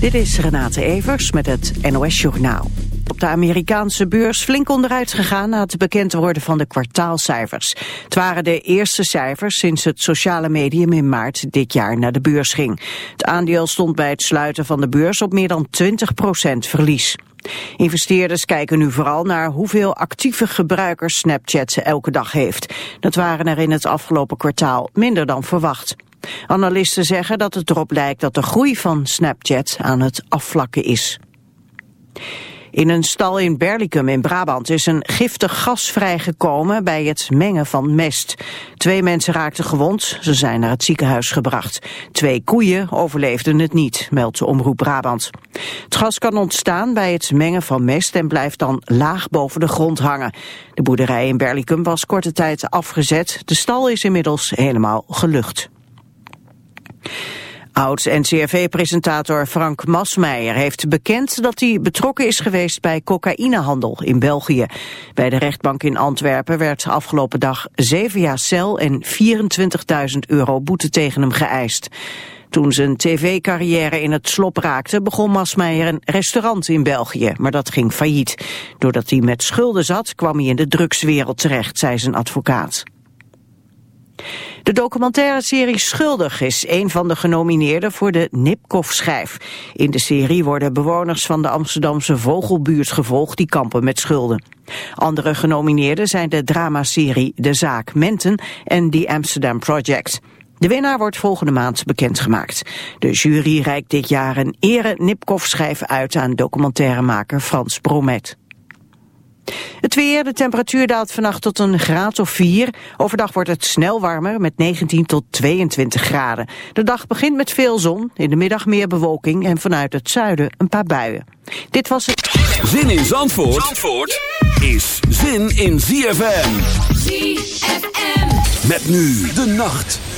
Dit is Renate Evers met het NOS Journaal. Op de Amerikaanse beurs flink onderuit gegaan na het bekend worden van de kwartaalcijfers. Het waren de eerste cijfers sinds het sociale medium in maart dit jaar naar de beurs ging. Het aandeel stond bij het sluiten van de beurs op meer dan 20% verlies. Investeerders kijken nu vooral naar hoeveel actieve gebruikers Snapchat elke dag heeft. Dat waren er in het afgelopen kwartaal minder dan verwacht. Analisten zeggen dat het erop lijkt dat de groei van Snapchat aan het afvlakken is. In een stal in Berlicum in Brabant is een giftig gas vrijgekomen bij het mengen van mest. Twee mensen raakten gewond, ze zijn naar het ziekenhuis gebracht. Twee koeien overleefden het niet, meldt de Omroep Brabant. Het gas kan ontstaan bij het mengen van mest en blijft dan laag boven de grond hangen. De boerderij in Berlicum was korte tijd afgezet, de stal is inmiddels helemaal gelucht. Oud-NCRV-presentator Frank Masmeijer heeft bekend dat hij betrokken is geweest bij cocaïnehandel in België. Bij de rechtbank in Antwerpen werd afgelopen dag zeven jaar cel en 24.000 euro boete tegen hem geëist. Toen zijn tv-carrière in het slop raakte, begon Masmeijer een restaurant in België, maar dat ging failliet. Doordat hij met schulden zat, kwam hij in de drugswereld terecht, zei zijn advocaat. De documentaire serie Schuldig is een van de genomineerden voor de Nipkoff-schijf. In de serie worden bewoners van de Amsterdamse Vogelbuurt gevolgd die kampen met schulden. Andere genomineerden zijn de dramaserie De Zaak Menten en The Amsterdam Project. De winnaar wordt volgende maand bekendgemaakt. De jury reikt dit jaar een ere Nipkoff-schijf uit aan documentairemaker Frans Bromet. Het weer, de temperatuur daalt vannacht tot een graad of 4. Overdag wordt het snel warmer met 19 tot 22 graden. De dag begint met veel zon, in de middag meer bewolking en vanuit het zuiden een paar buien. Dit was het... Zin in Zandvoort, Zandvoort is zin in ZFM. ZFM. Met nu de nacht.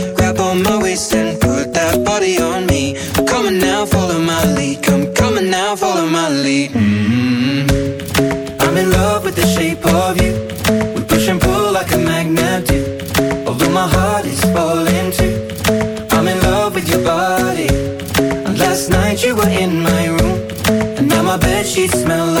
Sheets smell like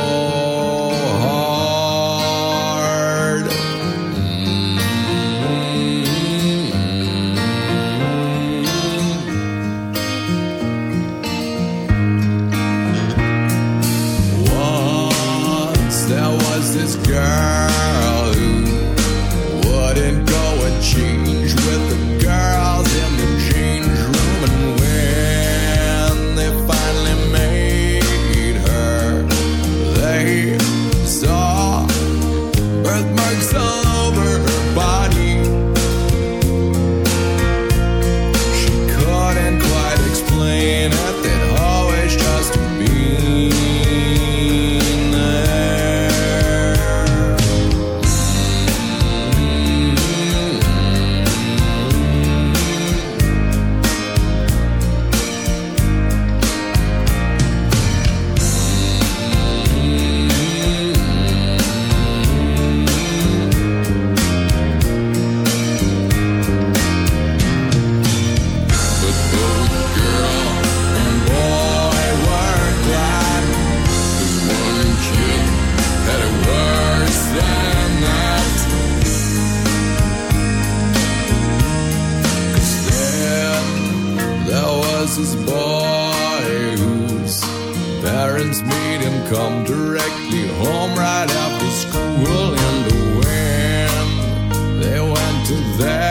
that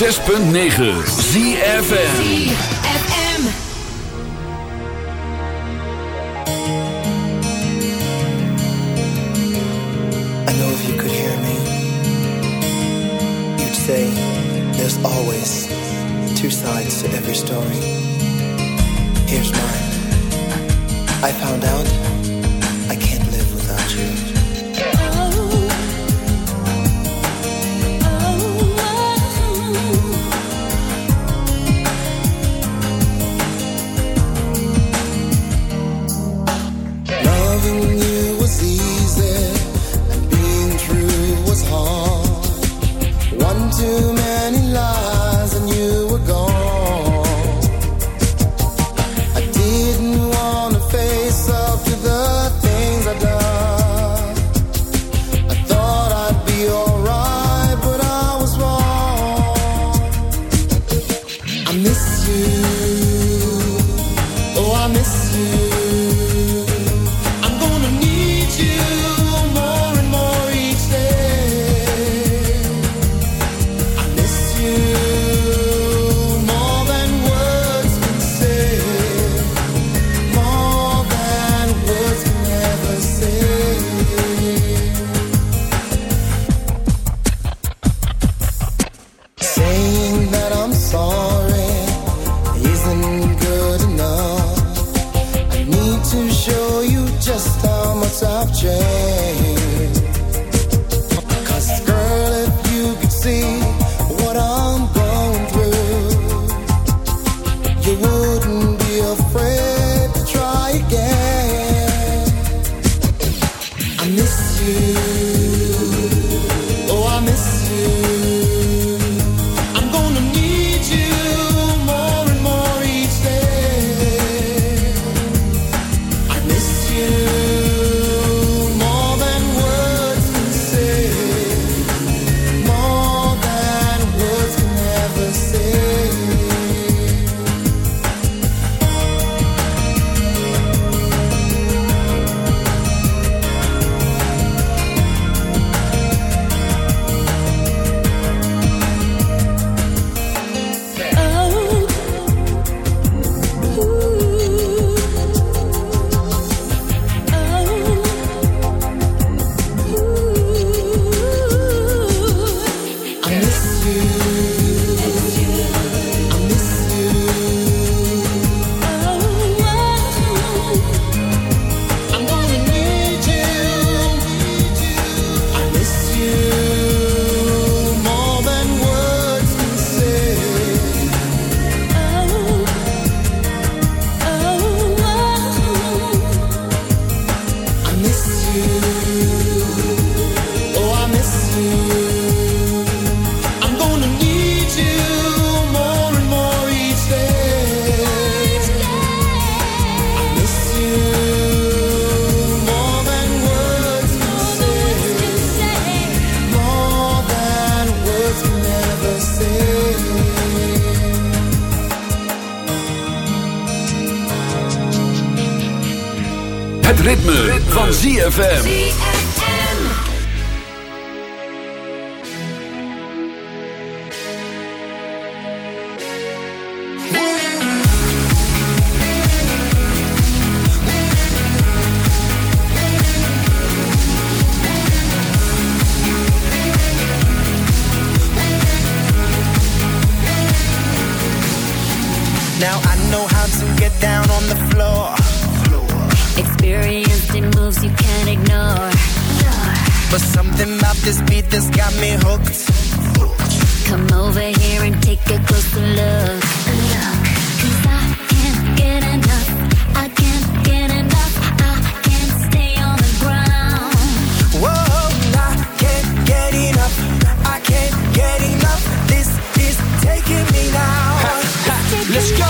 106.9 say There's always two sides to every story. Here's mine. I found out ZFM. But something about this beat that's got me hooked. Come over here and take a closer look. I can't get enough. I can't get enough. I can't stay on the ground. Whoa, I can't get enough. I can't get enough. This is taking me now. Let's go.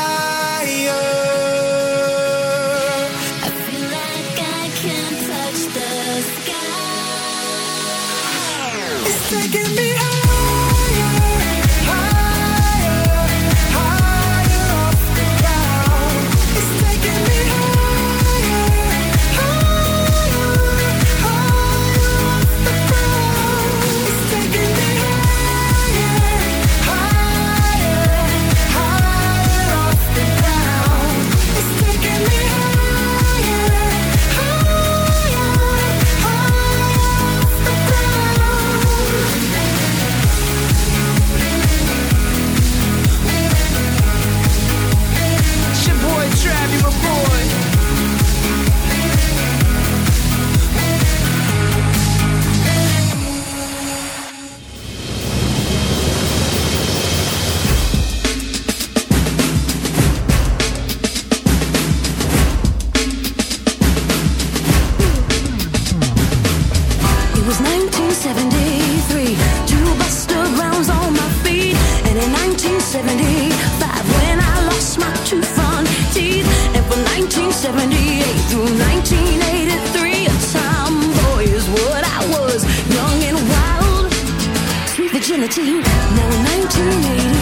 Now, no 1980.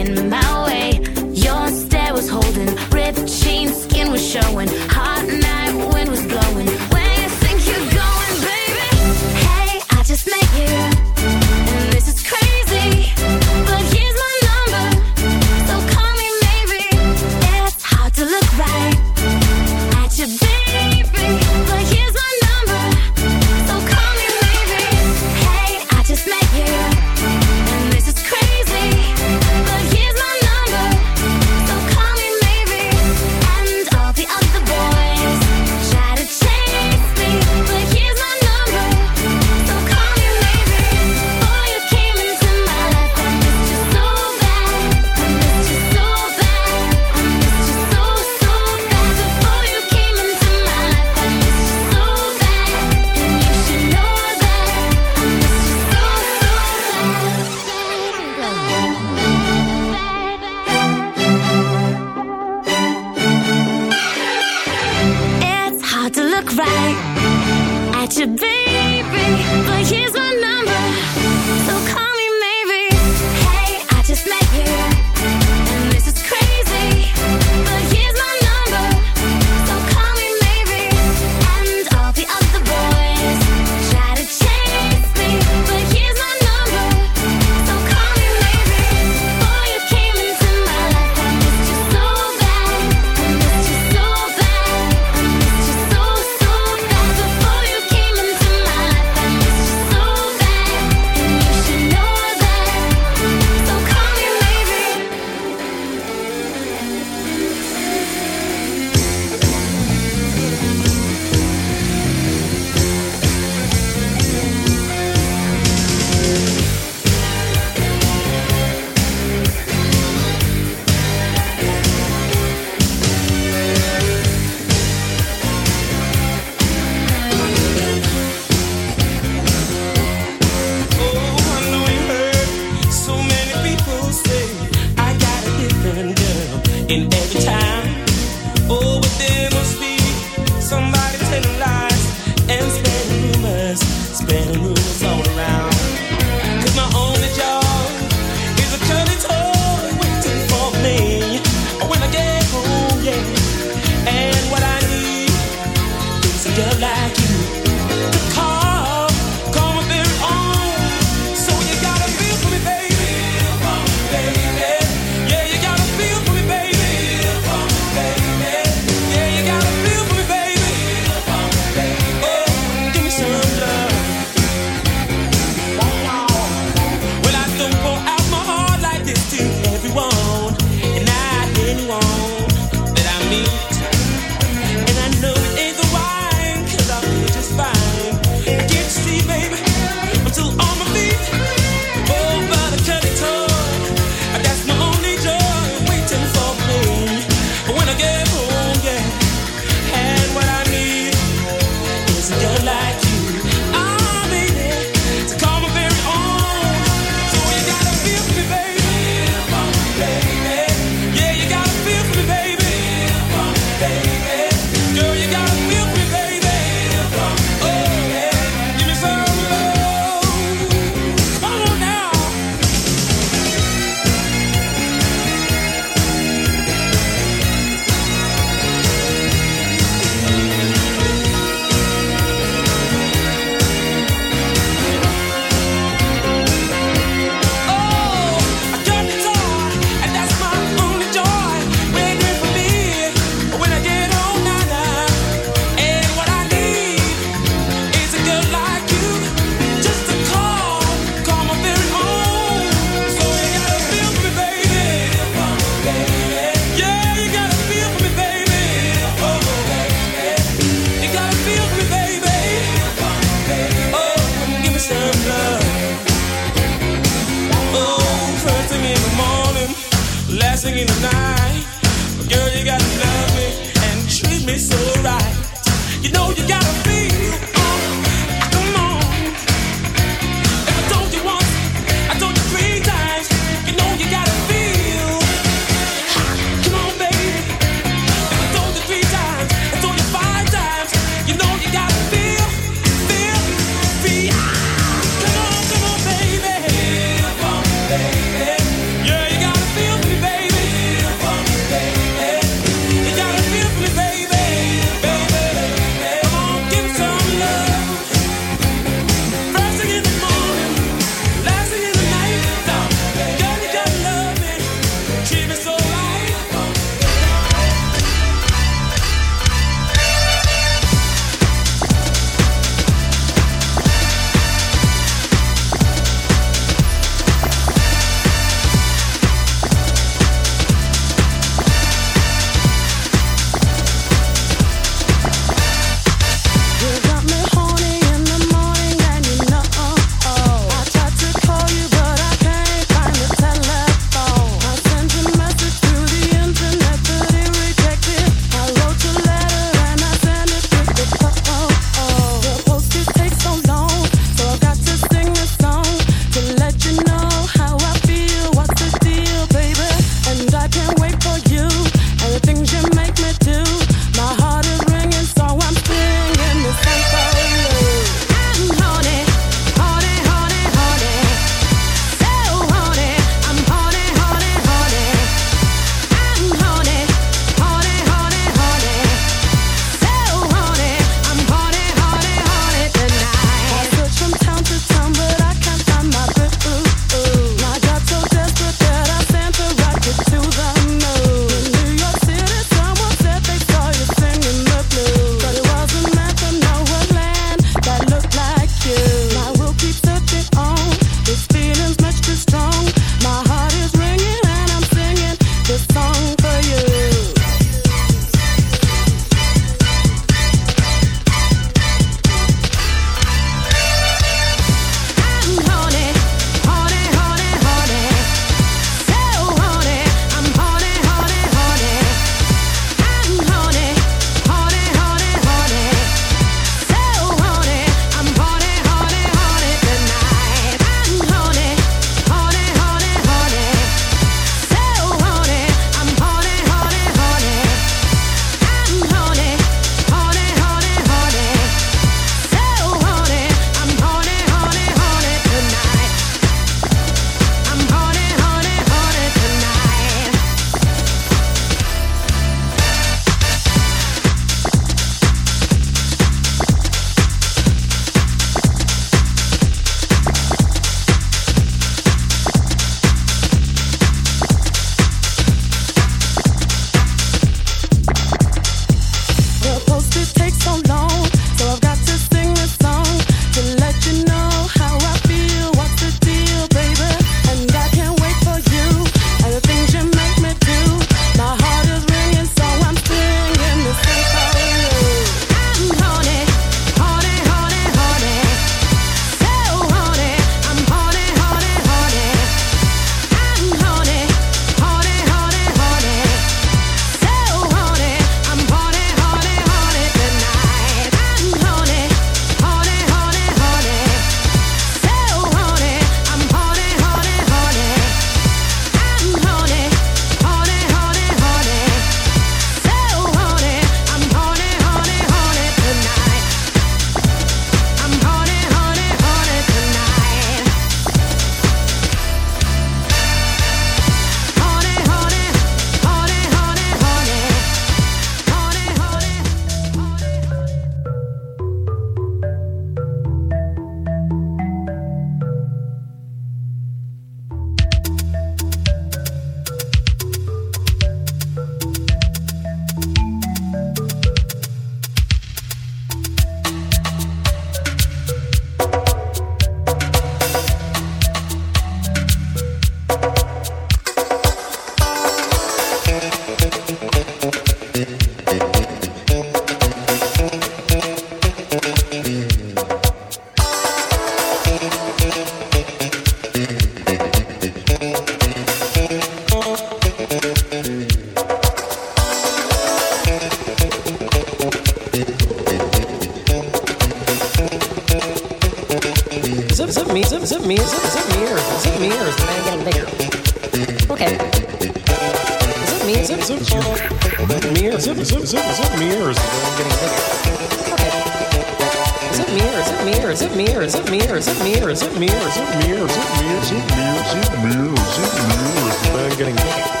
Or is it me? Or is it me? Or is it me? Or is it me? Or is it me? Or is it me? Or is it me? Or is it me? Or is the band getting bigger?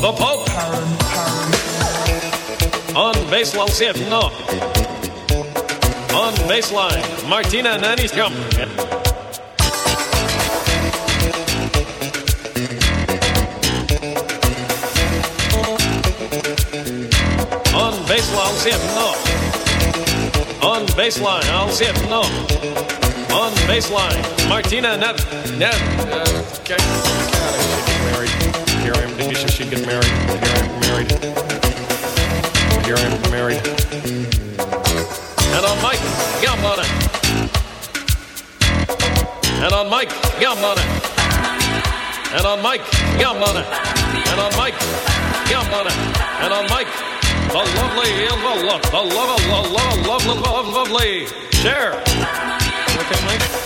the Pope. On baseline, no. On baseline, Martina Nanishkam. On baseline, no. On baseline, I'll see it, no. On baseline, Martina Nev. Nev. Uh, okay should get married. Married. Am married. And on Mike, yum on it. And on Mike, yum on it. And on Mike, yum on it. And on Mike, yum on it. And on Mike, the lovely, the love, the love, the love, love, love, lovely. Share. Okay, Mike.